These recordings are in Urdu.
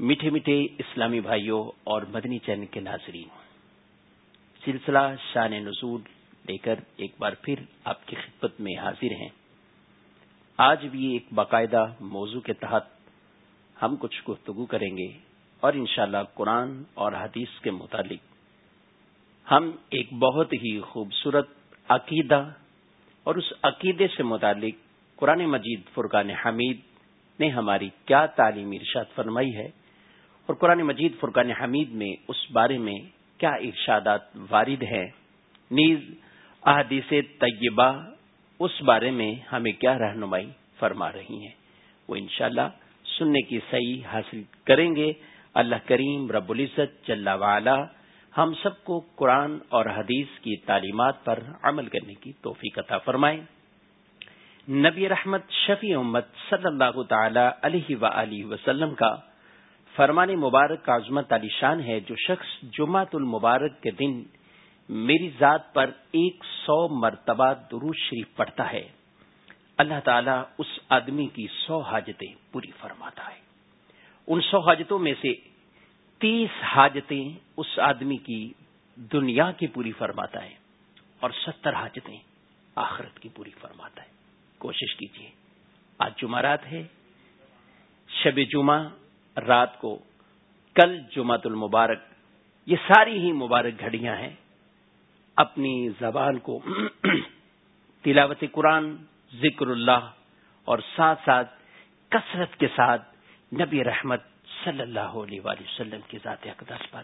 میٹھے میٹھے اسلامی بھائیوں اور مدنی چین کے ناظرین، سلسلہ شان نزول لے کر ایک بار پھر آپ کی خدمت میں حاضر ہیں۔ آج بھی ایک باقاعدہ موضوع کے تحت ہم کچھ گفتگو کریں گے اور انشاءاللہ قرآن اور حدیث کے متعلق۔ ہم ایک بہت ہی خوبصورت عقیدہ اور اس عقیدے سے متعلق قرآن مجید فرقان حمید نے ہماری کیا تعلیم ارشاد فرمائی ہے۔ اور قرآن مجید فرقان حمید میں اس بارے میں کیا ارشادات وارد ہیں؟ نیز احادیث طیبہ اس بارے میں ہمیں کیا رہنمائی فرما رہی ہیں؟ وہ انشاءاللہ سننے کی صحیح حاصل کریں گے۔ اللہ کریم رب العزت جل وعلا ہم سب کو قرآن اور حدیث کی تعلیمات پر عمل کرنے کی توفیق عطا فرمائیں نبی رحمت شفیع امت صلی اللہ تعالی علیہ و وسلم کا فرمان مبارک کا عظمت علی شان ہے، جو شخص جمعت المبارک کے دن میری ذات پر ایک سو مرتبہ درود شریف پڑھتا ہے۔ اللہ تعالیٰ اس آدمی کی سو حاجتیں پوری فرماتا ہے۔ ان سو حاجتوں میں سے تیس حاجتیں اس آدمی کی دنیا کی پوری فرماتا ہے اور ستر حاجتیں آخرت کی پوری فرماتا ہے۔ کوشش کیجیے آج جمعرات ہے، شب جمعہ رات کو، کل جمعت المبارک، یہ ساری ہی مبارک گھڑیاں ہیں۔ اپنی زبان کو تلاوت قرآن، ذکر اللہ اور ساتھ ساتھ کثرت کے ساتھ نبی رحمت صلی اللہ علیہ وآلہ وسلم کی ذات اقدس پر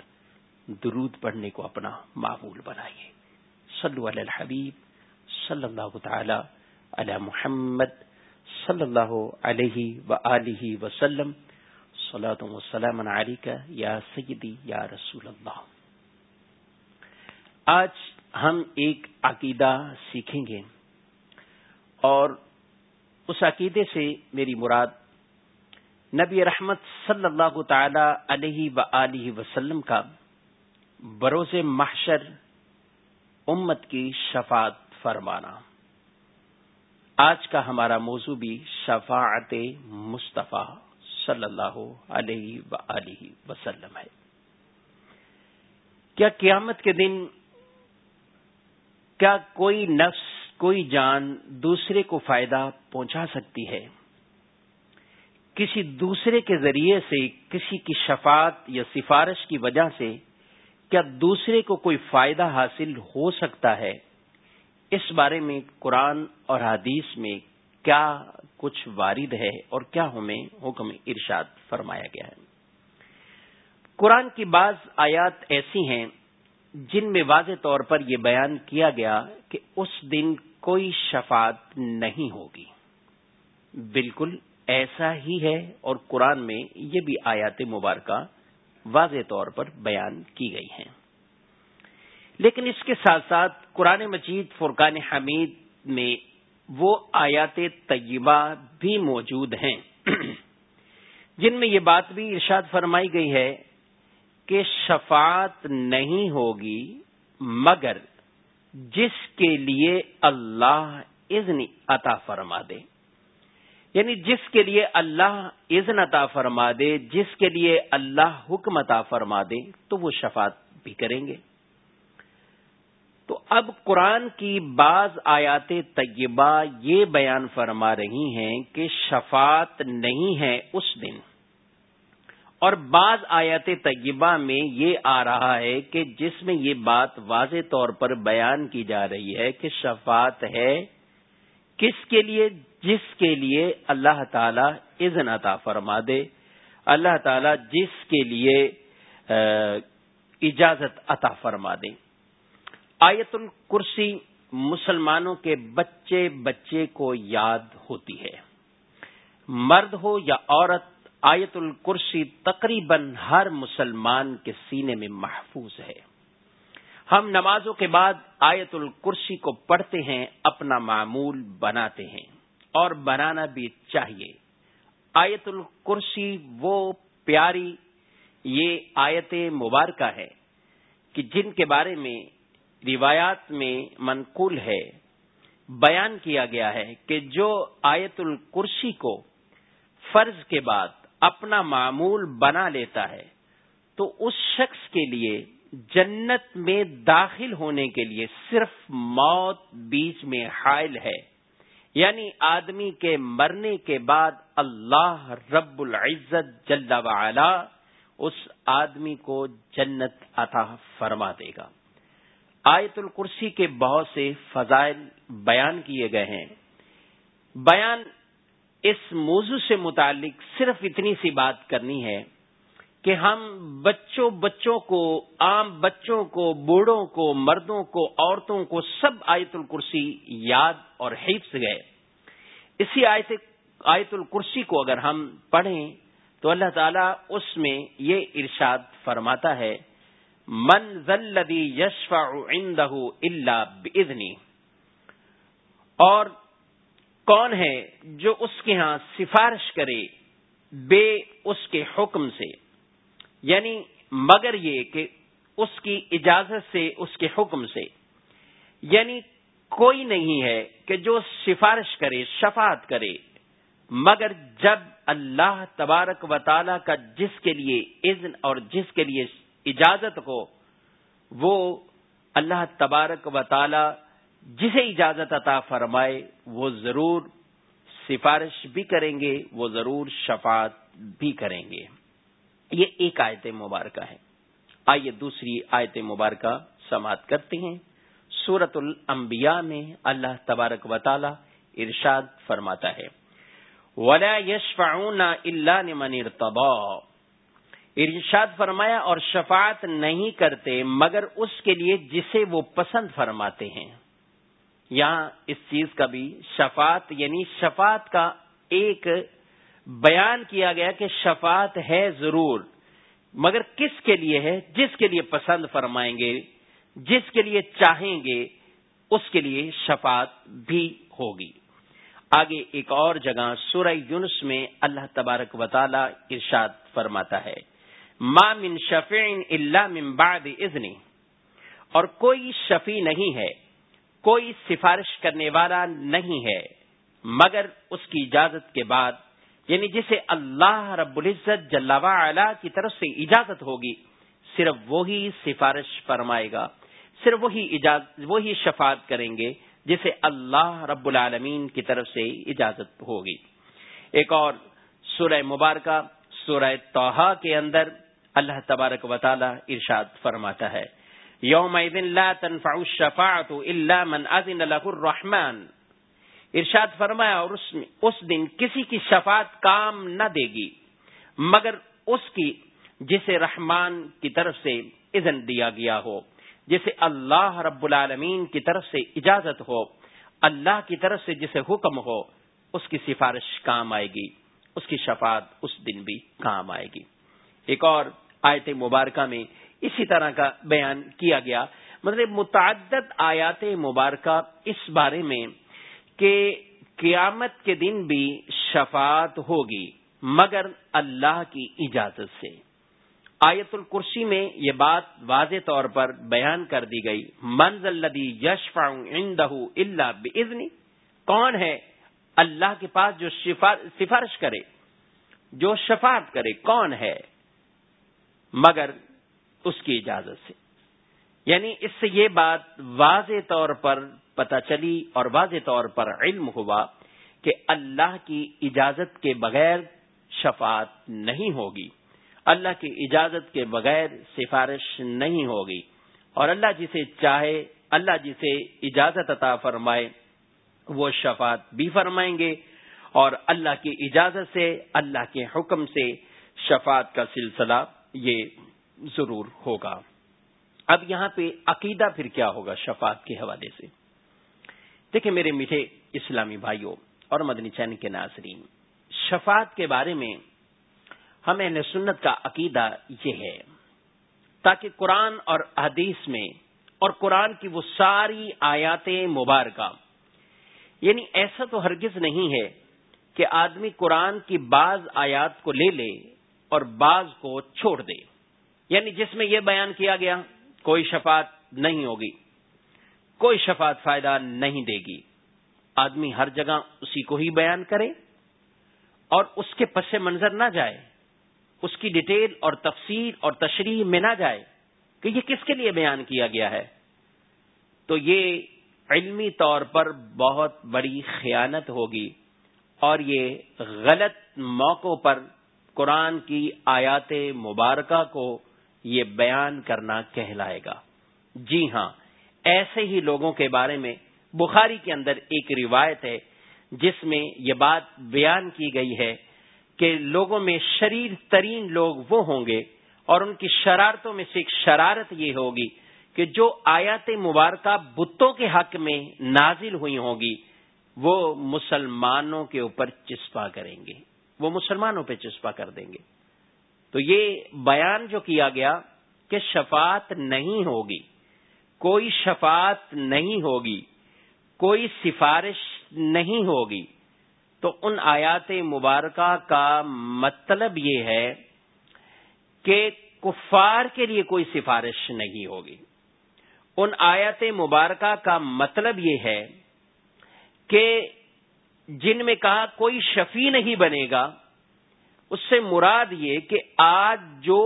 درود پڑھنے کو اپنا معمول بنائیے۔ صلو علی الحبیب صلی اللہ تعالی علی محمد صلی اللہ علیہ و وسلم۔ وسلام کا یا سیدی یا رسول اللہ۔ آج ہم ایک عقیدہ سیکھیں گے اور اس عقیدے سے میری مراد نبی رحمت صلی اللہ تعالی علیہ و وسلم کا بروز محشر امت کی شفاعت فرمانا۔ آج کا ہمارا موضوع بھی شفاعت مصطفیٰ۔ صلی اللہ علیہ وسلم ہے۔ کیا قیامت کے دن کیا کوئی نفس، کوئی جان دوسرے کو فائدہ پہنچا سکتی ہے؟ کسی دوسرے کے ذریعے سے، کسی کی شفاعت یا سفارش کی وجہ سے کیا دوسرے کو کوئی فائدہ حاصل ہو سکتا ہے؟ اس بارے میں قرآن اور حدیث میں کیا کچھ وارد ہے اور کیا ہمیں حکم ارشاد فرمایا گیا ہے۔ قرآن کی بعض آیات ایسی ہیں جن میں واضح طور پر یہ بیان کیا گیا کہ اس دن کوئی شفاعت نہیں ہوگی۔ بالکل ایسا ہی ہے اور قرآن میں یہ بھی آیات مبارکہ واضح طور پر بیان کی گئی ہیں۔ لیکن اس کے ساتھ ساتھ قرآن مجید فرقان حمید میں وہ آیات طیبہ بھی موجود ہیں۔ جن میں یہ بات بھی ارشاد فرمائی گئی ہے کہ شفاعت نہیں ہوگی مگر جس کے لیے اللہ اذن عطا فرما دے۔ یعنی جس کے لیے اللہ اذن عطا فرما دے، جس کے لیے اللہ حکم عطا فرما دے، تو وہ شفاعت بھی کریں گے۔ تو اب قرآن کی بعض آیات طیبہ یہ بیان فرما رہی ہیں کہ شفاعت نہیں ہے اس دن۔ اور بعض آیات طیبہ میں یہ آ رہا ہے کہ جس میں یہ بات واضح طور پر بیان کی جا رہی ہے کہ شفاعت ہے کس کے لیے؟ جس کے لیے اللہ تعالی اذن عطا فرما دے۔ اللہ تعالی جس کے لیے اجازت عطا فرما دے۔ آیت الکرسی مسلمانوں کے بچے بچے کو یاد ہوتی ہے۔ مرد ہو یا عورت، آیت الکرسی تقریباً ہر مسلمان کے سینے میں محفوظ ہے۔ ہم نمازوں کے بعد آیت الکرسی کو پڑھتے ہیں، اپنا معمول بناتے ہیں اور بنانا بھی چاہیے۔ آیت الکرسی وہ پیاری، یہ آیت مبارکہ ہے کہ جن کے بارے میں روایات میں منقول ہے، بیان کیا گیا ہے کہ جو آیت الکرسی کو فرض کے بعد اپنا معمول بنا لیتا ہے، تو اس شخص کے لیے جنت میں داخل ہونے کے لیے صرف موت بیچ میں حائل ہے۔ یعنی آدمی کے مرنے کے بعد اللہ رب العزت جل وعلا اس آدمی کو جنت عطا فرما دے گا۔ آیت الکرسی کے بہت سے فضائل بیان کیے گئے ہیں۔ بیان اس موضوع سے متعلق صرف اتنی سی بات کرنی ہے کہ ہم بچوں بچوں کو، عام بچوں کو، بوڑھوں کو، مردوں کو، عورتوں کو سب آیت الکرسی یاد اور حفظ گئے۔ اسی آیت آیت الکرسی کو اگر ہم پڑھیں تو اللہ تعالیٰ اس میں یہ ارشاد فرماتا ہے من ذلدی یشفا عندہ اللہ بدنی اور کون ہے جو اس کے ہاں سفارش کرے بے اس کے حکم سے؟ یعنی مگر یہ کہ اس کی اجازت سے اس کے حکم سے۔ یعنی کوئی نہیں ہے کہ جو سفارش کرے، شفاعت کرے، مگر جب اللہ تبارک و تعالی کا جس کے لیے اذن اور جس کے لیے اجازت ہو، وہ اللہ تبارک و تعالی جسے اجازت عطا فرمائے، وہ ضرور سفارش بھی کریں گے، وہ ضرور شفاعت بھی کریں گے۔ یہ ایک آیت مبارکہ ہے۔ آئیے دوسری آیت مبارکہ سماعت کرتے ہیں۔ سورت الانبیاء میں اللہ تبارک و تعالی ارشاد فرماتا ہے۔ ولا یشفعون الا لمن ارتضى۔ ارشاد فرمایا اور شفاعت نہیں کرتے مگر اس کے لیے جسے وہ پسند فرماتے ہیں۔ یہاں اس چیز کا بھی شفاعت یعنی شفاعت کا ایک بیان کیا گیا کہ شفاعت ہے ضرور، مگر کس کے لیے ہے؟ جس کے لیے پسند فرمائیں گے، جس کے لیے چاہیں گے، اس کے لیے شفاعت بھی ہوگی۔ آگے ایک اور جگہ سورہ یونس میں اللہ تبارک و تعالی ارشاد فرماتا ہے۔ ما من شفیع الا من بعد اذنی اور کوئی شفیع نہیں ہے، کوئی سفارش کرنے والا نہیں ہے، مگر اس کی اجازت کے بعد یعنی جسے اللہ رب العزت جلاوا کی طرف سے اجازت ہوگی، صرف وہی سفارش فرمائے گا، صرف وہی اجازت وہی شفاعت کریں گے، جسے اللہ رب العالمین کی طرف سے اجازت ہوگی۔ ایک اور سورہ مبارکہ، سورہ توحا کے اندر اللہ تبارک و تعالی ارشاد فرماتا ہے. یوم لا تنفع الشفاعت الا من اذن له الرحمن. ارشاد فرمایا اور اس اس دن کسی کی شفاعت کام نہ دے گی، مگر اس کی جسے رحمان کی طرف سے اذن دیا گیا ہو، جسے اللہ رب العالمین کی طرف سے اجازت ہو، اللہ کی طرف سے جسے حکم ہو، اس کی سفارش کام آئے گی، اس کی شفاعت اس دن بھی کام آئے گی۔ ایک اور آیت مبارکہ میں اسی طرح کا بیان کیا گیا۔ مطلب متعدد آیات مبارکہ اس بارے میں کہ قیامت کے دن بھی شفاعت ہوگی مگر اللہ کی اجازت سے۔ آیت الکرسی میں یہ بات واضح طور پر بیان کر دی گئی۔ منز الدی یشفا اللہ بزنی کون ہے اللہ کے پاس جو سفارش کرے، جو شفاعت کرے، کون ہے؟ مگر اس کی اجازت سے۔ یعنی اس سے یہ بات واضح طور پر پتہ چلی اور واضح طور پر علم ہوا کہ اللہ کی اجازت کے بغیر شفاعت نہیں ہوگی۔ اللہ کی اجازت کے بغیر سفارش نہیں ہوگی۔ اور اللہ جسے چاہے، اللہ جسے اجازت عطا فرمائے، وہ شفاعت بھی فرمائیں گے۔ اور اللہ کی اجازت سے، اللہ کے حکم سے شفاعت کا سلسلہ یہ ضرور ہوگا۔ اب یہاں پہ عقیدہ پھر کیا ہوگا شفاعت کے حوالے سے؟ دیکھیں میرے میٹھے اسلامی بھائیوں اور مدنی چین کے ناظرین، شفاعت کے بارے میں ہمیں سنت کا عقیدہ یہ ہے، تاکہ قرآن اور حدیث میں اور قرآن کی وہ ساری آیات مبارکہ یعنی ایسا تو ہرگز نہیں ہے کہ آدمی قرآن کی بعض آیات کو لے لے اور بعض کو چھوڑ دے۔ یعنی جس میں یہ بیان کیا گیا، کوئی شفاعت نہیں ہوگی، کوئی شفاعت فائدہ نہیں دے گی۔ آدمی ہر جگہ اسی کو ہی بیان کرے اور اس کے پس منظر نہ جائے، اس کی ڈیٹیل اور تفصیل اور تشریح میں نہ جائے کہ یہ کس کے لیے بیان کیا گیا ہے۔ تو یہ علمی طور پر بہت بڑی خیانت ہوگی اور یہ غلط موقعوں پر قرآن کی آیات مبارکہ کو یہ بیان کرنا کہلائے گا۔ جی ہاں ایسے ہی لوگوں کے بارے میں بخاری کے اندر ایک روایت ہے، جس میں یہ بات بیان کی گئی ہے کہ لوگوں میں شریر ترین لوگ وہ ہوں گے اور ان کی شرارتوں میں سے ایک شرارت یہ ہوگی کہ جو آیات مبارکہ بتوں کے حق میں نازل ہوئی ہوگی وہ مسلمانوں کے اوپر چسپا کریں گے۔ وہ مسلمانوں پہ چسپا کر دیں گے۔ تو یہ بیان جو کیا گیا کہ شفاعت نہیں ہوگی، کوئی شفاعت نہیں ہوگی، کوئی سفارش نہیں ہوگی، تو ان آیات مبارکہ کا مطلب یہ ہے کہ کفار کے لیے کوئی سفارش نہیں ہوگی۔ ان آیات مبارکہ کا مطلب یہ ہے کہ جن میں کہا کوئی شفیع نہیں بنے گا، اس سے مراد یہ کہ آج جو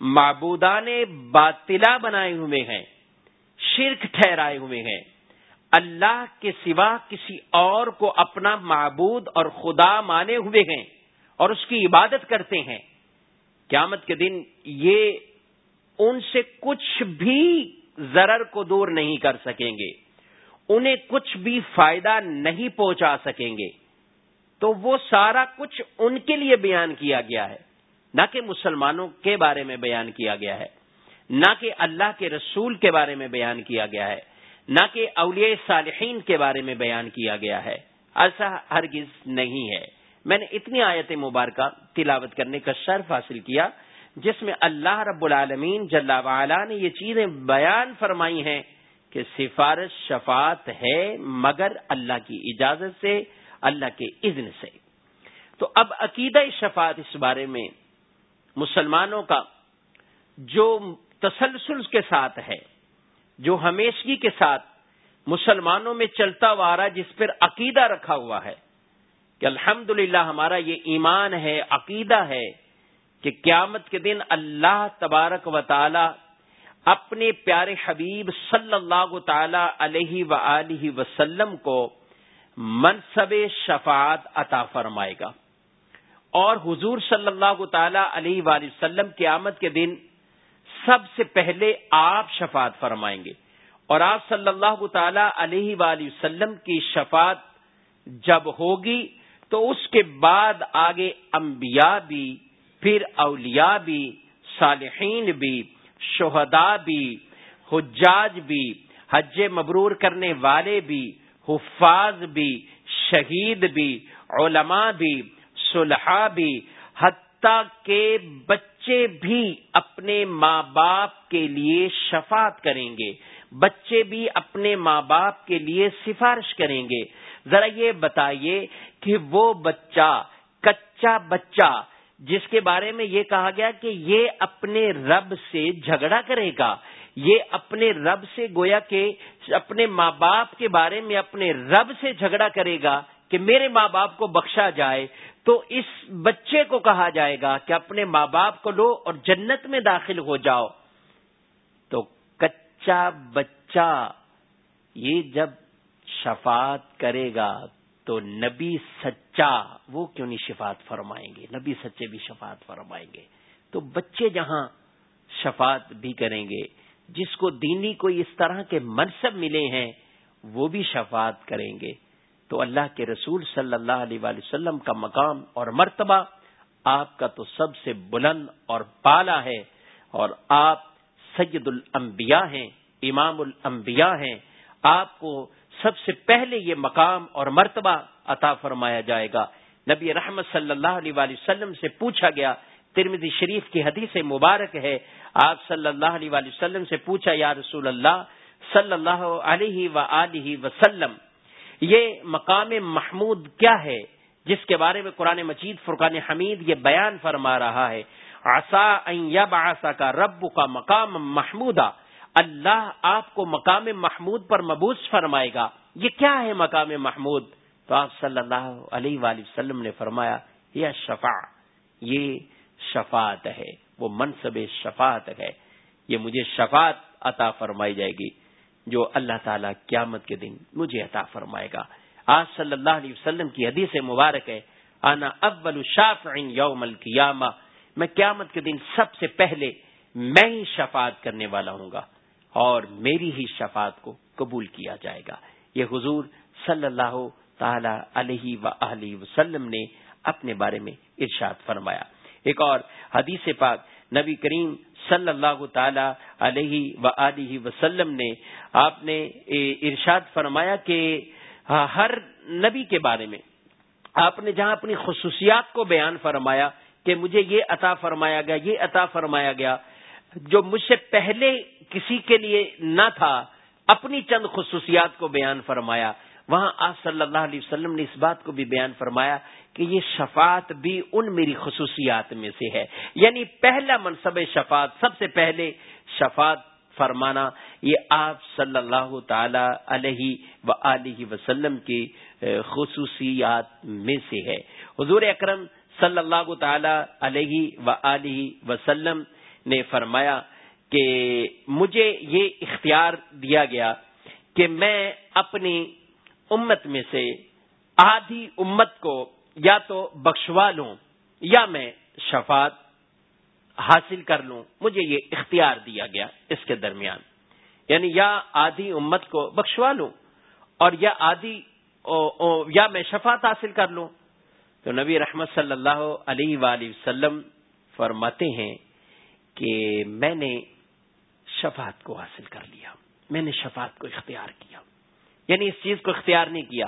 معبودان باطلا بنائے ہوئے ہیں، شرک ٹھہرائے ہوئے ہیں، اللہ کے سوا کسی اور کو اپنا معبود اور خدا مانے ہوئے ہیں اور اس کی عبادت کرتے ہیں، قیامت کے دن یہ ان سے کچھ بھی ضرر کو دور نہیں کر سکیں گے۔ انہیں کچھ بھی فائدہ نہیں پہنچا سکیں گے۔ تو وہ سارا کچھ ان کے لیے بیان کیا گیا ہے۔ نہ کہ مسلمانوں کے بارے میں بیان کیا گیا ہے۔ نہ کہ اللہ کے رسول کے بارے میں بیان کیا گیا ہے۔ نہ کہ اولیاء صالحین کے بارے میں بیان کیا گیا ہے۔ ایسا ہرگز نہیں ہے۔ میں نے اتنی آیت مبارکہ تلاوت کرنے کا شرف حاصل کیا، جس میں اللہ رب العالمین جل وعلا نے یہ چیزیں بیان فرمائی ہیں۔ کہ سفارش شفاعت ہے مگر اللہ کی اجازت سے، اللہ کے اذن سے۔ تو اب عقیدہ شفاعت اس بارے میں مسلمانوں کا جو تسلسل کے ساتھ ہے، جو ہمیشگی کے ساتھ مسلمانوں میں چلتا ہوا رہا جس پر عقیدہ رکھا ہوا ہے کہ الحمد ہمارا یہ ایمان ہے، عقیدہ ہے کہ قیامت کے دن اللہ تبارک و تعالی اپنے پیارے حبیب صلی اللہ تعالی علیہ و وسلم کو منصب شفاعت عطا فرمائے گا۔ اور حضور صلی اللہ تعالی علیہ وآلہ وسلم قیامت کے دن سب سے پہلے آپ شفاعت فرمائیں گے۔ اور آپ صلی اللہ تعالی علیہ وآلہ وسلم کی شفاعت جب ہوگی تو اس کے بعد آگے انبیاء بھی، پھر اولیاء بھی، صالحین بھی شہداء بھی، حجاج بھی، حج مبرور کرنے والے بھی، حفاظ بھی، شہید بھی، علماء بھی صلحہ بھی، حتیٰ کے بچے بھی اپنے ماں باپ کے لیے شفاعت کریں گے۔ بچے بھی اپنے ماں باپ کے لیے سفارش کریں گے۔ ذرا یہ بتائیے کہ وہ بچہ، کچا بچہ جس کے بارے میں یہ کہا گیا کہ یہ اپنے رب سے جھگڑا کرے گا۔ یہ اپنے رب سے گویا کہ اپنے ماں باپ کے بارے میں اپنے رب سے جھگڑا کرے گا کہ میرے ماں باپ کو بخشا جائے۔ تو اس بچے کو کہا جائے گا کہ اپنے ماں باپ کو لو اور جنت میں داخل ہو جاؤ۔ تو کچا بچہ یہ جب شفاعت کرے گا تو نبی سچا وہ کیوں نہیں شفاعت فرمائیں گے؟ نبی سچے بھی شفاعت فرمائیں گے۔ تو بچے جہاں شفاعت بھی کریں گے، جس کو دینی کوئی اس طرح کے منصب ملے ہیں، وہ بھی شفاعت کریں گے۔ تو اللہ کے رسول صلی اللہ علیہ وآلہ وسلم کا مقام اور مرتبہ آپ کا تو سب سے بلند اور پالا ہے۔ اور آپ سید الانبیاء ہیں، امام الانبیاء ہیں۔ آپ کو سب سے پہلے یہ مقام اور مرتبہ عطا فرمایا جائے گا۔ نبی رحمت صلی اللہ علیہ وآلہ وسلم سے پوچھا گیا ترمدی شریف کی حدیث مبارک ہے، آپ صلی اللہ علیہ وآلہ وسلم سے پوچھا، یا رسول اللہ صلی اللہ علیہ و وسلم، یہ مقام محمود کیا ہے؟ جس کے بارے میں قرآن مجید، فرقان حمید یہ بیان فرما رہا ہے۔ آسا آسا کا رب کا مقام محمودہ اللہ آپ کو مقام محمود پر مبوس فرمائے گا۔ یہ کیا ہے مقام محمود؟ تو آپ صلی اللہ علیہ وآلہ وسلم نے فرمایا، یہ شفا یہ شفاعت ہے، وہ منصب شفاعت ہے۔ یہ مجھے شفاعت عطا فرمائی جائے گی، جو اللہ تعالیٰ قیامت کے دن مجھے عطا فرمائے گا۔ آج صلی اللہ علیہ وسلم کی حدیث مبارک ہے، آنا اول یوم القیامہ۔ میں قیامت کے دن سب سے پہلے میں ہی شفاعت کرنے والا ہوں گا۔ اور میری ہی شفاعت کو قبول کیا جائے گا۔ یہ حضور صلی اللہ تعالی علیہ و وسلم نے اپنے بارے میں ارشاد فرمایا۔ ایک اور حدیث پاک نبی کریم صلی اللہ تعالی علیہ و وسلم نے آپ نے ارشاد فرمایا کہ ہر نبی کے بارے میں آپ نے جہاں اپنی خصوصیات کو بیان فرمایا کہ مجھے یہ عطا فرمایا گیا، یہ عطا فرمایا گیا جو مجھ سے پہلے کسی کے لیے نہ تھا، اپنی چند خصوصیات کو بیان فرمایا۔ وہاں آج صلی اللہ علیہ وسلم نے اس بات کو بھی بیان فرمایا کہ یہ شفاعت بھی ان میری خصوصیات میں سے ہے۔ یعنی پہلا منصب شفاعت، سب سے پہلے شفاعت فرمانا، یہ آپ صلی اللہ تعالی علیہ و وسلم کی خصوصیات میں سے ہے۔ حضور اکرم صلی اللہ تعالی علیہ و وسلم نے فرمایا کہ مجھے یہ اختیار دیا گیا کہ میں اپنی امت میں سے آدھی امت کو یا تو بخشوا لوں یا میں شفاعت حاصل کر لوں، مجھے یہ اختیار دیا گیا اس کے درمیان۔ یعنی یا آدھی امت کو بخشوا لوں اور یا آدھی یا میں شفاعت حاصل کر لوں۔ تو نبی رحمت صلی اللہ علیہ وآلہ وسلم فرماتے ہیں کہ میں نے شفاعت کو حاصل کر لیا، میں نے شفاعت کو اختیار کیا۔ یعنی اس چیز کو اختیار نہیں کیا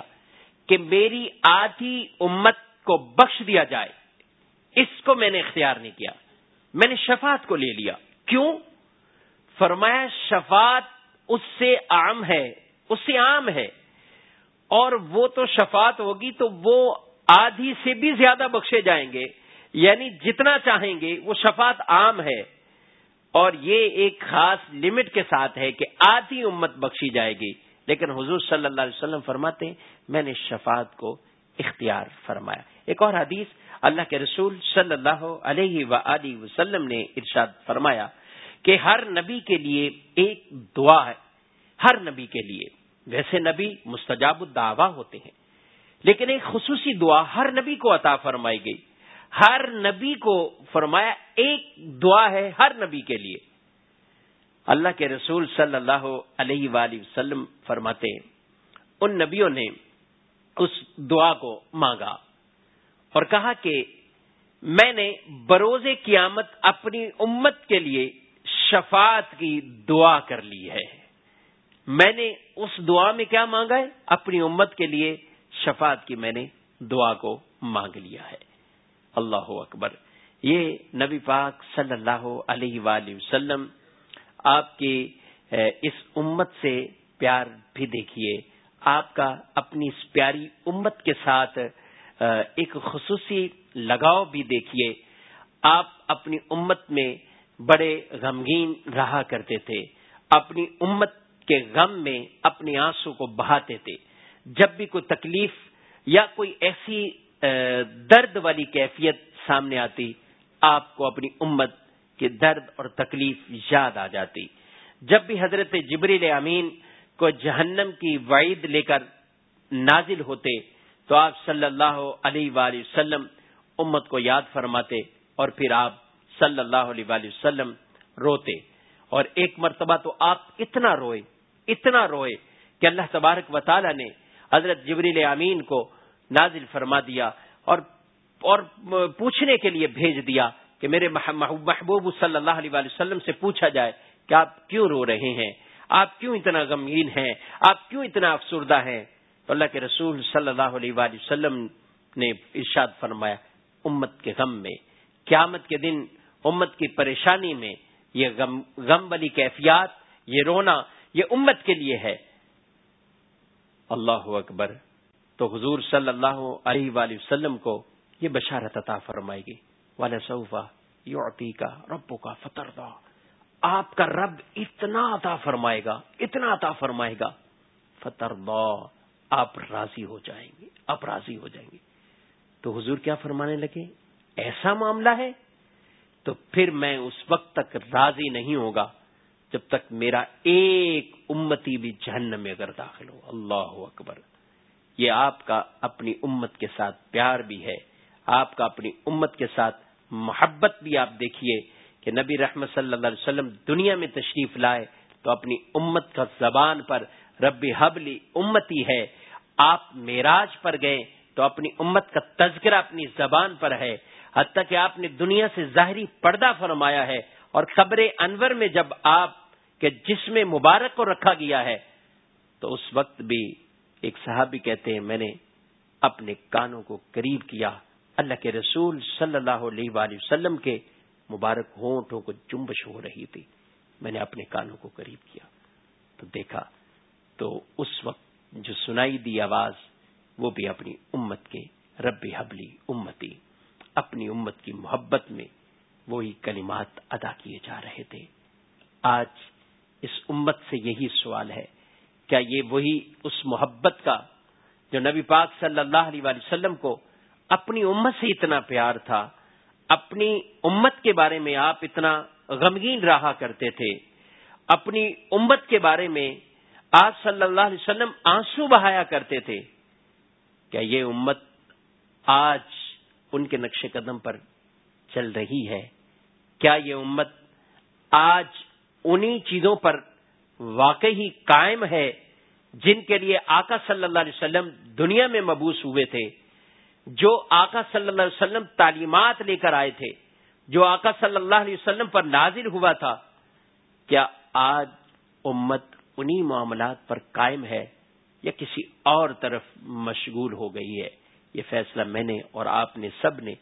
کہ میری آدھی امت کو بخش دیا جائے۔ اس کو میں نے اختیار نہیں کیا۔ میں نے شفاعت کو لے لیا۔ کیوں؟ فرمایا شفاعت اس سے عام ہے، اس سے عام ہے۔ اور وہ تو شفاعت ہوگی تو وہ آدھی سے بھی زیادہ بخشے جائیں گے۔ یعنی جتنا چاہیں گے وہ شفاعت عام ہے۔ اور یہ ایک خاص لمٹ کے ساتھ ہے کہ آدھی امت بخشی جائے گی۔ لیکن حضور صلی اللہ علیہ وسلم فرماتے ہیں، میں نے شفاعت کو اختیار فرمایا۔ ایک اور حدیث، اللہ کے رسول صلی اللہ علیہ و وسلم نے ارشاد فرمایا کہ ہر نبی کے لیے ایک دعا ہے۔ ہر نبی کے لیے۔ ویسے نبی مستجاب الدعوا ہوتے ہیں، لیکن ایک خصوصی دعا ہر نبی کو عطا فرمائی گئی۔ ہر نبی کو فرمایا ایک دعا ہے ہر نبی کے لیے۔ اللہ کے رسول صلی اللہ علیہ وآلہ وسلم فرماتے ان نبیوں نے اس دعا کو مانگا اور کہا کہ میں نے بروز قیامت اپنی امت کے لیے شفاعت کی دعا کر لی ہے۔ میں نے اس دعا میں کیا مانگا ہے؟ اپنی امت کے لیے شفاعت کی میں نے دعا کو مانگ لیا ہے۔ اللہ اکبر۔ یہ نبی پاک صلی اللہ علیہ وآلہ وسلم آپ کی اس امت سے پیار بھی دیکھیے۔ آپ کا اپنی اس پیاری امت کے ساتھ ایک خصوصی لگاؤ بھی دیکھیے۔ آپ اپنی امت میں بڑے غمگین رہا کرتے تھے۔ اپنی امت کے غم میں اپنے آنسو کو بہاتے تھے۔ جب بھی کوئی تکلیف یا کوئی ایسی درد والی کیفیت سامنے آتی، آپ کو اپنی امت کے درد اور تکلیف یاد آ جاتی۔ جب بھی حضرت جبریل امین کو جہنم کی وعید لے کر نازل ہوتے، تو آپ صلی اللہ علیہ وآلہ وسلم امت کو یاد فرماتے اور پھر آپ صلی اللہ علیہ وآلہ وسلم روتے۔ اور ایک مرتبہ تو آپ اتنا روئے اتنا روئے کہ اللہ تبارک و تعالی نے حضرت جبریل امین کو نازل فرما دیا اور اور پوچھنے کے لیے بھیج دیا کہ میرے محبوب صلی اللہ علیہ وسلم سے پوچھا جائے کہ آپ کیوں رو رہے ہیں؟ آپ کیوں اتنا غمگین ہیں؟ آپ کیوں اتنا افسردہ ہیں؟ تو اللہ کے رسول صلی اللہ علیہ وسلم نے ارشاد فرمایا، امت کے غم میں، قیامت کے دن امت کی پریشانی میں یہ غم غم والی کیفیات، یہ رونا، یہ امت کے لیے ہے۔ اللہ اکبر۔ تو حضور صلی اللہ علیہ وآلہ وسلم کو یہ بشارت عطا فرمائے گی۔ والا صوفہ یو کا ربو کا فتر آپ کا رب اتنا عطا فرمائے گا، اتنا عطا فرمائے گا۔ فتر آپ راضی ہو جائیں گے، آپ راضی ہو جائیں گے۔ تو حضور کیا فرمانے لگے؟ ایسا معاملہ ہے؟ تو پھر میں اس وقت تک راضی نہیں ہوگا جب تک میرا ایک امتی بھی جہنم میں اگر داخل ہو۔ اللہ اکبر۔ یہ آپ کا اپنی امت کے ساتھ پیار بھی ہے۔ آپ کا اپنی امت کے ساتھ محبت بھی آپ دیکھیے کہ نبی رحمت صلی اللہ علیہ وسلم دنیا میں تشریف لائے تو اپنی امت کا زبان پر رب حبلی امتی ہے۔ آپ میراج پر گئے تو اپنی امت کا تذکرہ اپنی زبان پر ہے۔ حتیٰ کہ آپ نے دنیا سے ظاہری پردہ فرمایا ہے اور قبر انور میں جب آپ کے جسم مبارک کو رکھا گیا ہے تو اس وقت بھی ایک صحابی کہتے ہیں، میں نے اپنے کانوں کو قریب کیا۔ اللہ کے رسول صلی اللہ علیہ وآلہ وسلم کے مبارک ہونٹوں کو جنبش ہو رہی تھی۔ میں نے اپنے کانوں کو قریب کیا۔ تو دیکھا، تو اس وقت جو سنائی دی آواز، وہ بھی اپنی امت کے رب حبلی امتی، اپنی امت کی محبت میں وہی کلمات ادا کیے جا رہے تھے۔ آج اس امت سے یہی سوال ہے کیا یہ وہی اس محبت کا جو نبی پاک صلی اللہ علیہ وسلم کو اپنی امت سے اتنا پیار تھا، اپنی امت کے بارے میں آپ اتنا غمگین رہا کرتے تھے، اپنی امت کے بارے میں آج صلی اللہ علیہ وسلم آنسو بہایا کرتے تھے۔ کیا یہ امت آج ان کے نقش قدم پر چل رہی ہے؟ کیا یہ امت آج انہی چیزوں پر واقعی قائم ہے جن کے لیے آقا صلی اللہ علیہ وسلم دنیا میں مبوس ہوئے تھے، جو آقا صلی اللہ علیہ وسلم تعلیمات لے کر آئے تھے، جو آقا صلی اللہ علیہ وسلم پر نازل ہوا تھا۔ کیا آج امت انہی معاملات پر قائم ہے یا کسی اور طرف مشغول ہو گئی ہے؟ یہ فیصلہ میں نے اور آپ نے سب نے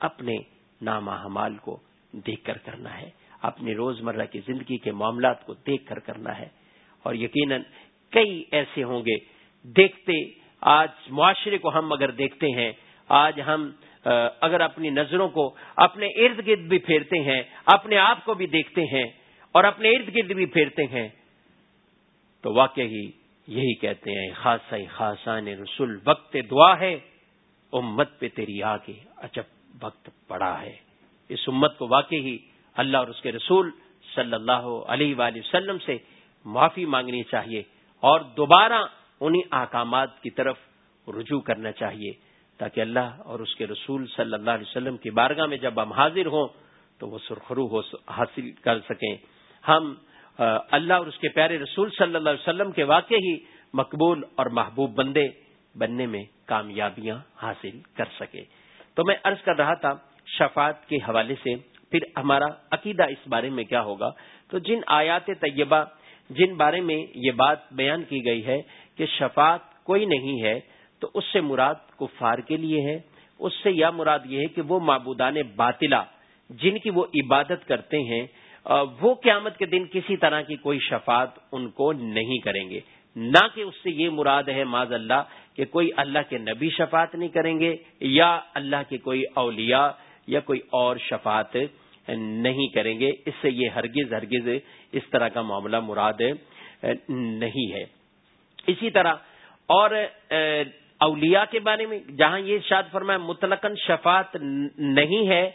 اپنے نامہ حمال کو دیکھ کر کرنا ہے۔ اپنی روزمرہ کی زندگی کے معاملات کو دیکھ کر کرنا ہے۔ اور یقیناً کئی ایسے ہوں گے۔ دیکھتے، آج معاشرے کو ہم اگر دیکھتے ہیں، آج ہم اگر اپنی نظروں کو اپنے ارد گرد بھی پھیرتے ہیں، اپنے آپ کو بھی دیکھتے ہیں اور اپنے ارد گرد بھی پھیرتے ہیں، تو واقعی یہی کہتے ہیں، خاصا خاصان رسول، وقت دعا ہے، امت پہ تیری آگے عجب وقت پڑا ہے۔ اس امت کو واقعی اللہ اور اس کے رسول صلی اللہ علیہ وآلہ وسلم سے معافی مانگنی چاہیے اور دوبارہ انہی احکامات کی طرف رجوع کرنا چاہیے تاکہ اللہ اور اس کے رسول صلی اللہ علیہ وسلم کی بارگاہ میں جب ہم حاضر ہوں تو وہ سرخرو ہو حاصل کر سکیں۔ ہم اللہ اور اس کے پیارے رسول صلی اللہ علیہ وسلم کے واقع ہی مقبول اور محبوب بندے بننے میں کامیابیاں حاصل کر سکے تو میں عرض کر رہا تھا، شفاعت کے حوالے سے پھر ہمارا عقیدہ اس بارے میں کیا ہوگا؟ تو جن آیات طیبہ، جن بارے میں یہ بات بیان کی گئی ہے کہ شفاعت کوئی نہیں ہے، تو اس سے مراد کفار کے لیے ہے۔ اس سے یا مراد یہ ہے کہ وہ معبودان باطلا جن کی وہ عبادت کرتے ہیں وہ قیامت کے دن کسی طرح کی کوئی شفاعت ان کو نہیں کریں گے۔ نہ کہ اس سے یہ مراد ہے معذ اللہ، کہ کوئی اللہ کے نبی شفاعت نہیں کریں گے یا اللہ کے کوئی اولیاء یا کوئی اور شفاعت نہیں کریں گے۔ اس سے یہ ہرگز ہرگز اس طرح کا معاملہ مراد نہیں ہے۔ اسی طرح اور اولیاء کے بارے میں جہاں یہ شاد فرمایا متلقن شفاعت نہیں ہے،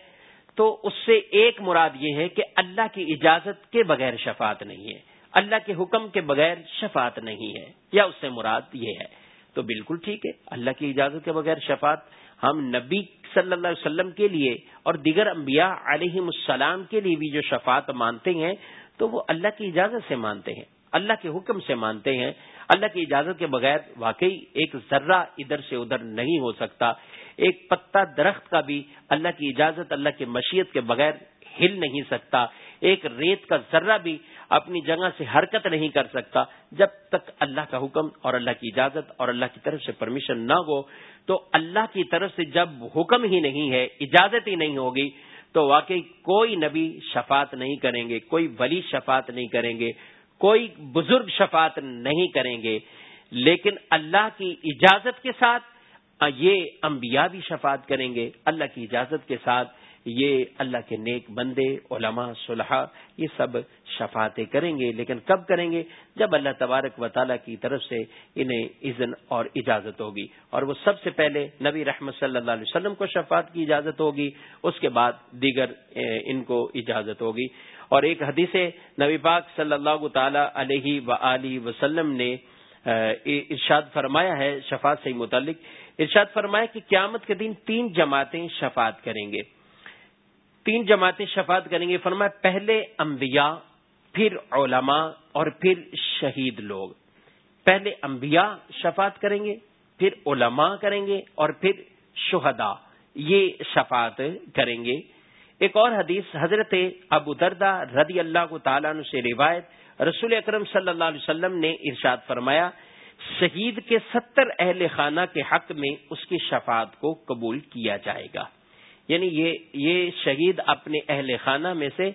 تو اس سے ایک مراد یہ ہے کہ اللہ کی اجازت کے بغیر شفاعت نہیں ہے۔ اللہ کے حکم کے بغیر شفاعت نہیں ہے۔ یا اس سے مراد یہ ہے۔ تو بالکل ٹھیک ہے۔ اللہ کی اجازت کے بغیر شفاعت ہم نبی صلی اللہ علیہ وسلم کے لیے اور دیگر انبیاء علیہ السلام کے لیے بھی جو شفاعت مانتے ہیں، تو وہ اللہ کی اجازت سے مانتے ہیں، اللہ کے حکم سے مانتے ہیں۔ اللہ کی اجازت کے بغیر واقعی ایک ذرہ ادھر سے ادھر نہیں ہو سکتا۔ ایک پتا درخت کا بھی اللہ کی اجازت، اللہ کی مشیت کے بغیر ہل نہیں سکتا۔ ایک ریت کا ذرہ بھی اپنی جگہ سے حرکت نہیں کر سکتا۔ جب تک اللہ کا حکم اور اللہ کی اجازت اور اللہ کی طرف سے پرمیشن نہ ہو تو اللہ کی طرف سے جب حکم ہی نہیں ہے، اجازت ہی نہیں ہوگی، تو واقعی کوئی نبی شفات نہیں کریں گے، کوئی ولی شفات نہیں کریں گے، کوئی بزرگ شفات نہیں کریں گے۔ لیکن اللہ کی اجازت کے ساتھ، یہ انبیاء بھی شفات کریں گے، اللہ کی اجازت کے ساتھ۔ یہ اللہ کے نیک بندے، علماء، صلحاء، یہ سب شفاتیں کریں گے، لیکن کب کریں گے؟ جب اللہ تبارک و تعالیٰ کی طرف سے انہیں اذن اور اجازت ہوگی۔ اور وہ سب سے پہلے نبی رحمت صلی اللہ علیہ وسلم کو شفات کی اجازت ہوگی، اس کے بعد دیگر ان کو اجازت ہوگی۔ اور ایک حدیث نبی پاک صلی اللہ تعالی علیہ و وسلم نے ارشاد فرمایا ہے، شفاعت سے متعلق۔ ارشاد فرمایا کہ قیامت کے دن تین جماعتیں شفاعت کریں گے۔ تین جماعتیں شفاعت کریں گے۔ فرمایا، پہلے انبیاء، پھر علماء اور پھر شہید لوگ۔ پہلے انبیاء شفاعت کریں گے، پھر علماء کریں گے اور پھر شہداء۔ یہ شفاعت کریں گے۔ ایک اور حدیث، حضرت ابو دردا رضی اللہ کو تعالیٰ سے روایت، رسول اکرم صلی اللہ علیہ وسلم نے ارشاد فرمایا، شہید کے ستر اہل خانہ کے حق میں اس کی شفاعت کو قبول کیا جائے گا۔ یعنی یہ یہ شہید اپنے اہل خانہ میں سے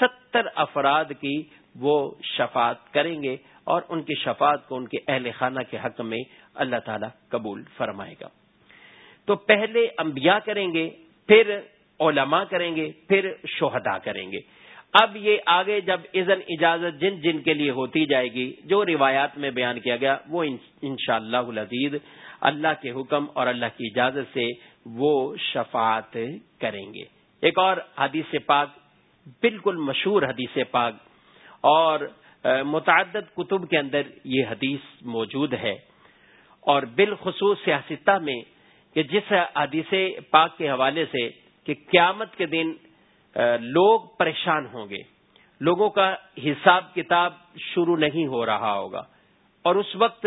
ستر افراد کی وہ شفاعت کریں گے اور ان کی شفاعت کو ان کے اہل خانہ کے حق میں اللہ تعالی قبول فرمائے گا۔ تو پہلے انبیاء کریں گے، پھر علماء کریں گے، پھر شہدا کریں گے۔ اب یہ آگے جب اذن اجازت جن جن کے لیے ہوتی جائے گی، جو روایات میں بیان کیا گیا، وہ ان شاء اللہ اللہ کے حکم اور اللہ کی اجازت سے وہ شفاعت کریں گے۔ ایک اور حدیث پاک، بالکل مشہور حدیث پاک، اور متعدد کتب کے اندر یہ حدیث موجود ہے۔ اور بالخصوص سیاستہ میں کہ جس حدیث پاک کے حوالے سے کہ قیامت کے دن لوگ پریشان ہوں گے۔ لوگوں کا حساب کتاب شروع نہیں ہو رہا ہوگا۔ اور اس وقت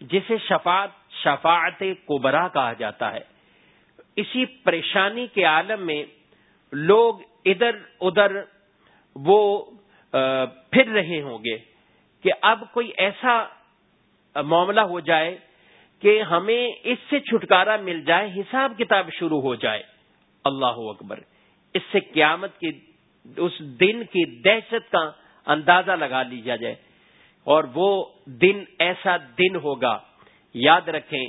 جسے شفاعت شفاعت کوبرا کہا جاتا ہے اسی پریشانی کے عالم میں لوگ ادھر ادھر وہ پھر رہے ہوں گے کہ اب کوئی ایسا معاملہ ہو جائے کہ ہمیں اس سے چھٹکارا مل جائے، حساب کتاب شروع ہو جائے۔ اللہ اکبر۔ اس سے قیامت کی، اس دن کی دہشت کا اندازہ لگا لیا جائے۔ اور وہ دن، ایسا دن ہوگا، یاد رکھیں،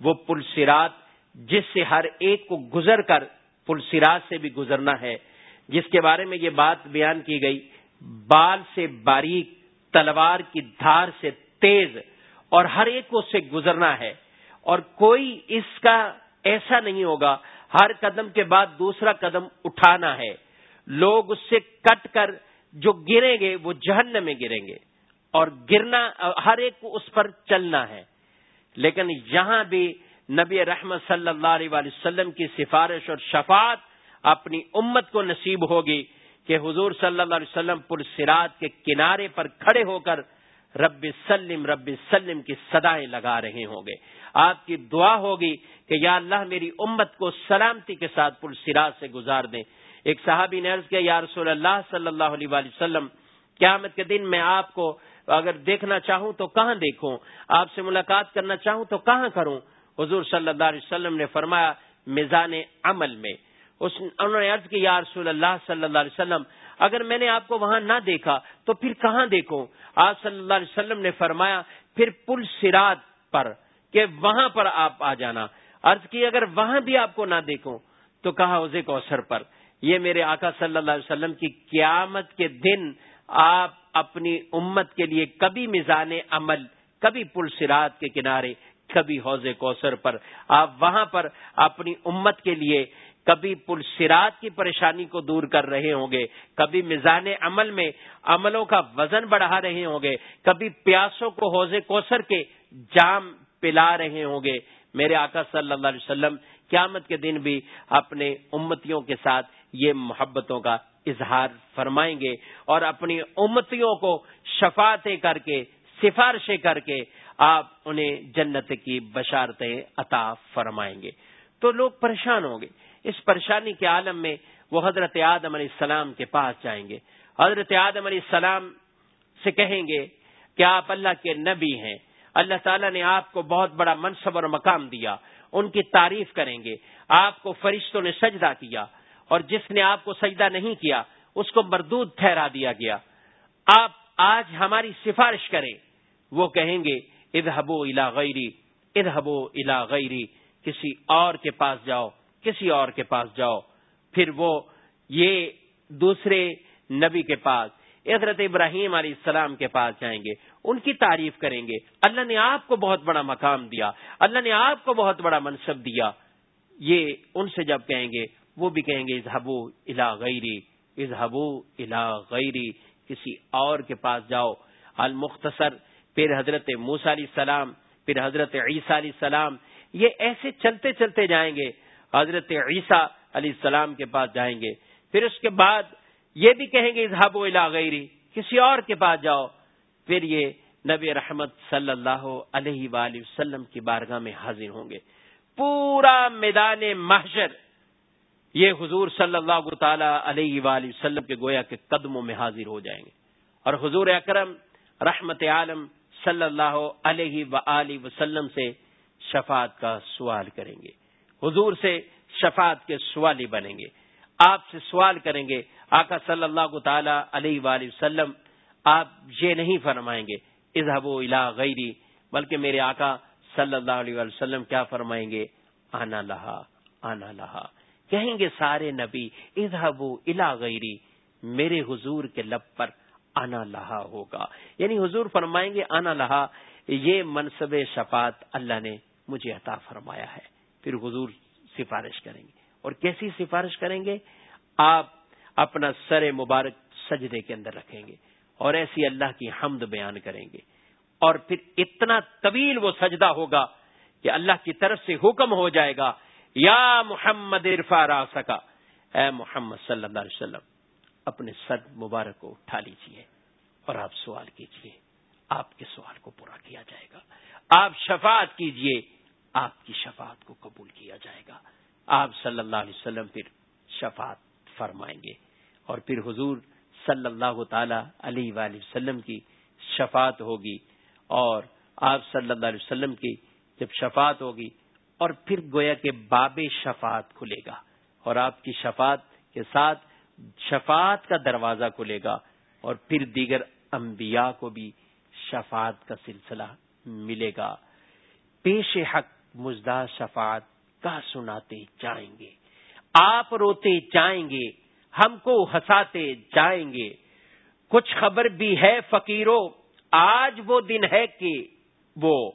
وہ پلسرات جس سے ہر ایک کو گزر کر پلسرات سے بھی گزرنا ہے۔ جس کے بارے میں یہ بات بیان کی گئی، بال سے باریک، تلوار کی دھار سے تیز اور ہر ایک کو اس سے گزرنا ہے۔ اور کوئی اس کا ایسا نہیں ہوگا، ہر قدم کے بعد دوسرا قدم اٹھانا ہے۔ لوگ اس سے کٹ کر جو گریں گے، وہ جہنم میں گریں گے۔ اور گرنا، ہر ایک کو اس پر چلنا ہے۔ لیکن یہاں بھی نبی رحمت صلی اللہ علیہ وسلم کی سفارش اور شفاعت اپنی امت کو نصیب ہوگی کہ حضور صلی اللہ علیہ وسلم پر سرات کے کنارے پر کھڑے ہو کر رب سلم رب سلم کی سدائیں لگا رہے ہوں گے۔ آپ کی دعا ہوگی کہ یا اللہ میری امت کو سلامتی کے ساتھ پل سراج سے گزار دیں۔ ایک صحابی نے عرض کیا، یا رسول اللہ صلی اللہ علیہ وسلم، قیامت کے دن میں آپ کو اگر دیکھنا چاہوں تو کہاں دیکھوں؟ آپ سے ملاقات کرنا چاہوں تو کہاں کروں؟ حضور صلی اللہ علیہ وسلم نے فرمایا، میزان عمل میں۔ انہوں نے عرض کی یا رسول اللہ صلی اللہ علیہ وسلم، اگر میں نے آپ کو وہاں نہ دیکھا، تو پھر کہاں دیکھوں؟ آپ صلی اللہ علیہ وسلم نے فرمایا، پھر پل سرات پر، کہ وہاں پر آپ آ جانا۔ عرض کی، اگر وہاں بھی آپ کو نہ دیکھوں، تو کہا اسے کو اثر پر۔ یہ میرے آقا صلی اللہ علیہ وسلم کی قیامت کے دن آپ اپنی امت کے لیے کبھی میزان عمل، کبھی پل سرات کے کنارے کبھی حوض کوثر پر۔ آپ وہاں پر اپنی امت کے لیے کبھی پل سرات کی پریشانی کو دور کر رہے ہوں گے، کبھی میزان عمل میں عملوں کا وزن بڑھا رہے ہوں گے، کبھی پیاسوں کو حوض کوثر کے جام پلا رہے ہوں گے۔ میرے آقا صلی اللہ علیہ وسلم، قیامت کے دن بھی اپنے امتیوں کے ساتھ یہ محبتوں کا اظہار فرمائیں گے اور اپنی امتیوں کو شفاتیں کر کے، سفارشیں کر کے آپ انہیں جنت کی بشارتیں عطا فرمائیں گے۔ تو لوگ پریشان ہوں گے۔ اس پریشانی کے عالم میں وہ حضرت آدم علیہ السلام کے پاس جائیں گے۔ حضرت آدم علیہ السلام سے کہیں گے کہ آپ اللہ کے نبی ہیں۔ اللہ تعالیٰ نے آپ کو بہت بڑا منصب اور مقام دیا۔ ان کی تعریف کریں گے۔ آپ کو فرشتوں نے سجدہ کیا اور جس نے آپ کو سجدہ نہیں کیا، اس کو مردود ٹھہرا دیا گیا۔ آپ آج ہماری سفارش کریں۔ وہ کہیں گے ادہبو الا غیری ادہبو الا غیری کسی اور کے پاس جاؤ، کسی اور کے پاس جاؤ۔ پھر وہ یہ دوسرے نبی کے پاس حضرت ابراہیم علیہ السلام کے پاس جائیں گے، ان کی تعریف کریں گے۔ اللہ نے آپ کو بہت بڑا مقام دیا، اللہ نے آپ کو بہت بڑا منصب دیا۔ یہ ان سے جب کہیں گے، وہ بھی کہیں گے اظہبو الا غیری اظہبو الا غیری کسی اور کے پاس جاؤ۔ المختصر پھر حضرت موسا علیہ السلام، پھر حضرت عیسیٰ علیہ السلام، یہ ایسے چلتے چلتے جائیں گے، حضرت عیسیٰ علیہ السلام کے پاس جائیں گے۔ پھر اس کے بعد یہ بھی کہیں گے اظہاب و غیری، کسی اور کے پاس جاؤ۔ پھر یہ نبی رحمت صلی اللہ علیہ وآلہ وسلم کی بارگاہ میں حاضر ہوں گے۔ پورا میدان محشر، یہ حضور صلی اللہ تعالی علیہ وآلہ وسلم کے گویا کے قدموں میں حاضر ہو جائیں گے۔ اور حضور اکرم رحمت عالم صلی اللہ علیہ و وسلم سے شفاعت کا سوال کریں گے۔ حضور سے شفاعت کے سوالی بنیں گے۔ آپ سے سوال کریں گے، آقا صلی اللہ تعالی علیہ وآلہ وسلم، آپ یہ نہیں فرمائیں گے اظہب و الا غیری، بلکہ میرے آقا صلی اللہ علیہ وآلہ وسلم کیا فرمائیں گے؟ آنا لہا آنا لہا۔ کہیں گے سارے نبی اظہب و الا غیری، میرے حضور کے لب پر آنا لہا ہوگا۔ یعنی حضور فرمائیں گے آنا لہا، یہ منصب شفات اللہ نے مجھے عطا فرمایا ہے۔ پھر حضور سفارش کریں گے۔ اور کیسی سفارش کریں گے؟ آپ اپنا سر مبارک سجدے کے اندر رکھیں گے اور ایسی اللہ کی حمد بیان کریں گے۔ اور پھر اتنا طویل وہ سجدہ ہوگا کہ اللہ کی طرف سے حکم ہو جائے گا، یا محمد عرفا را سکا اے محمد صلی اللہ علیہ وسلم۔ اپنے سر مبارک کو اٹھا لیجیے اور آپ سوال کیجیے آپ کے سوال کو پورا کیا جائے گا۔ آپ شفاعت کیجیے آپ کی شفاعت کو قبول کیا جائے گا۔ آپ صلی اللہ علیہ وسلم پھر شفاعت فرمائیں گے۔ اور پھر حضور صلی اللہ تعالی علیہ وآلہ وسلم کی شفاعت ہوگی۔ اور آپ صلی اللہ علیہ وسلم کی جب شفاعت ہوگی اور پھر گویا کے باب شفاعت کھلے گا۔ اور آپ کی شفاعت کے ساتھ شفاعت کا دروازہ کھلے گا اور پھر دیگر انبیاء کو بھی شفاعت کا سلسلہ ملے گا۔ پیش حق مزدہ شفاعت کا سناتے جائیں گے۔ آپ روتے جائیں گے، ہم کو ہنساتے جائیں گے۔ کچھ خبر بھی ہے فقیروں آج وہ دن ہے کہ وہ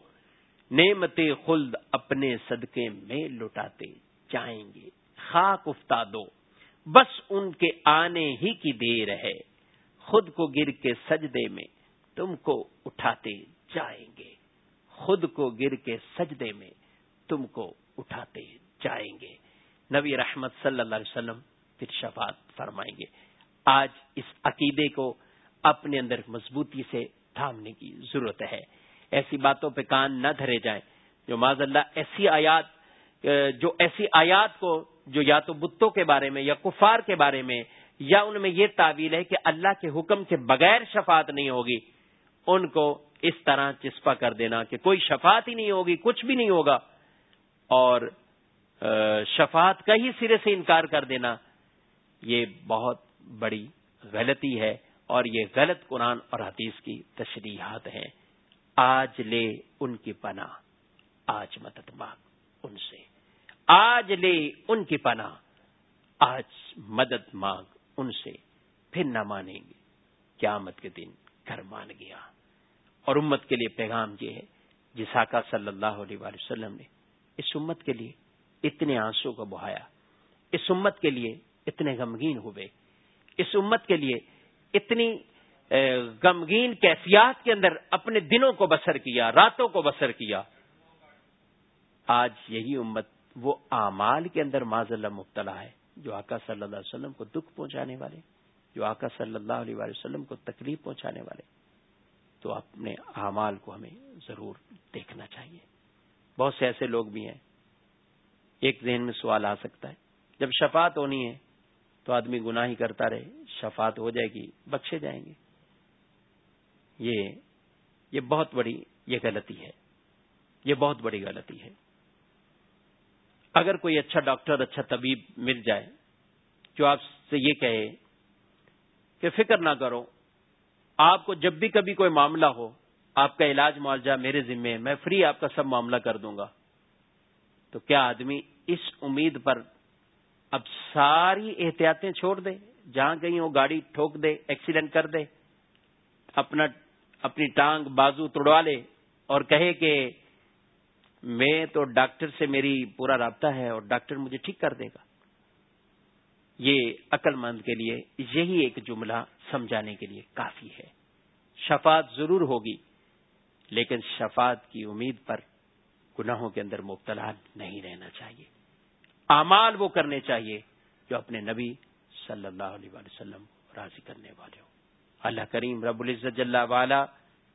نعمت خلد اپنے صدقے میں لٹاتے جائیں گے۔ خاک افتا دو بس ان کے آنے ہی کی دیر ہے۔ خود کو گر کے سجدے میں تم کو اٹھاتے جائیں گے۔ خود کو گر کے سجدے میں تم کو اٹھاتے جائیں گے۔ نبی رحمت صلی اللہ علیہ وسلم پھر شفاعت فرمائیں گے۔ آج اس عقیدے کو اپنے اندر مضبوطی سے تھامنے کی ضرورت ہے۔ ایسی باتوں پہ کان نہ دھرے جائیں۔ جو معذ اللہ ایسی آیات، جو ایسی آیات کو جو یا تو بتوں کے بارے میں یا کفار کے بارے میں، یا ان میں یہ تعویل ہے کہ اللہ کے حکم کے بغیر شفاعت نہیں ہوگی، ان کو اس طرح چسپا کر دینا کہ کوئی شفاعت ہی نہیں ہوگی، کچھ بھی نہیں ہوگا۔ اور شفاعت کا ہی سرے سے انکار کر دینا، یہ بہت بڑی غلطی ہے۔ اور یہ غلط قرآن اور حدیث کی تشریحات ہیں۔ آج لے ان کی پناہ، آج مدد مانگ ان سے۔ آج لے ان کی پناہ۔ آج مدد مانگ ان سے، پھر نہ مانیں گے۔ قیامت کے دن گھر مان گیا۔ اور امت کے لیے پیغام یہ ہے، جساکا صلی اللہ علیہ وسلم نے اس امت کے لیے اتنے آنسو کو بہایا، اس امت کے لیے اتنے غمگین ہوئے، اس امت کے لیے اتنی غمگین کیفیات کے اندر اپنے دنوں کو بسر کیا، راتوں کو بسر کیا۔ آج یہی امت وہ اعمال کے اندر معذ اللہ مبتلا ہے، جو آقا صلی اللہ علیہ وسلم کو دکھ پہنچانے والے، جو آقا صلی اللہ علیہ وسلم کو تکلیف پہنچانے والے۔ تو اپنے اعمال کو ہمیں ضرور دیکھنا چاہیے۔ بہت سے ایسے لوگ بھی ہیں، ایک ذہن میں سوال آ سکتا ہے، جب شفات ہونی ہے تو آدمی گناہ ہی کرتا رہے شفات ہو جائے گی، بخشے جائیں گے۔ یہ یہ بہت بڑی، یہ غلطی ہے۔ یہ بہت بڑی غلطی ہے۔ اگر کوئی اچھا ڈاکٹر اچھا طبیب مل جائے، جو آپ سے یہ کہے کہ فکر نہ کرو، آپ کو جب بھی کبھی کوئی معاملہ ہو، آپ کا علاج معالجہ میرے ذمے میں فری آپ کا سب معاملہ کر دوں گا۔ تو کیا آدمی اس امید پر اب ساری احتیاطیں چھوڑ دے؟ جہاں کہیں وہ گاڑی ٹھوک دے، ایکسیڈنٹ کر دے، اپنا، اپنی ٹانگ بازو توڑوا لے اور کہے کہ میں تو ڈاکٹر سے میری پورا رابطہ ہے اور ڈاکٹر مجھے ٹھیک کر دے گا۔ یہ عقل مند کے لیے، یہی ایک جملہ سمجھانے کے لیے کافی ہے۔ شفات ضرور ہوگی، لیکن شفات کی امید پر گناہوں کے اندر مبتلا نہیں رہنا چاہیے۔ اعمال وہ کرنے چاہیے جو اپنے نبی صلی اللہ علیہ وسلم راضی کرنے والے ہو اللہ کریم رب العزت اللہ والا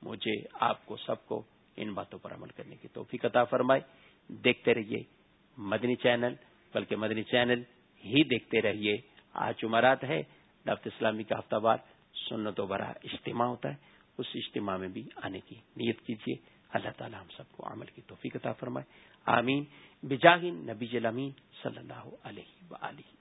مجھے آپ کو سب کو ان باتوں پر عمل کرنے کی توفیق عطا فرمائے۔ دیکھتے رہیے مدنی چینل، بلکہ مدنی چینل ہی دیکھتے رہیے۔ آج جمعرات ہے دفت اسلامی کا ہفتہ بار سنت و برا اجتماع ہوتا ہے۔ اس اجتماع میں بھی آنے کی نیت کیجیے۔ اللہ تعالی ہم سب کو عمل کی توفیق عطا فرمائے۔ آمین۔ بجاہین نبی جلامین صلی اللہ علیہ وآلہ۔ وسلم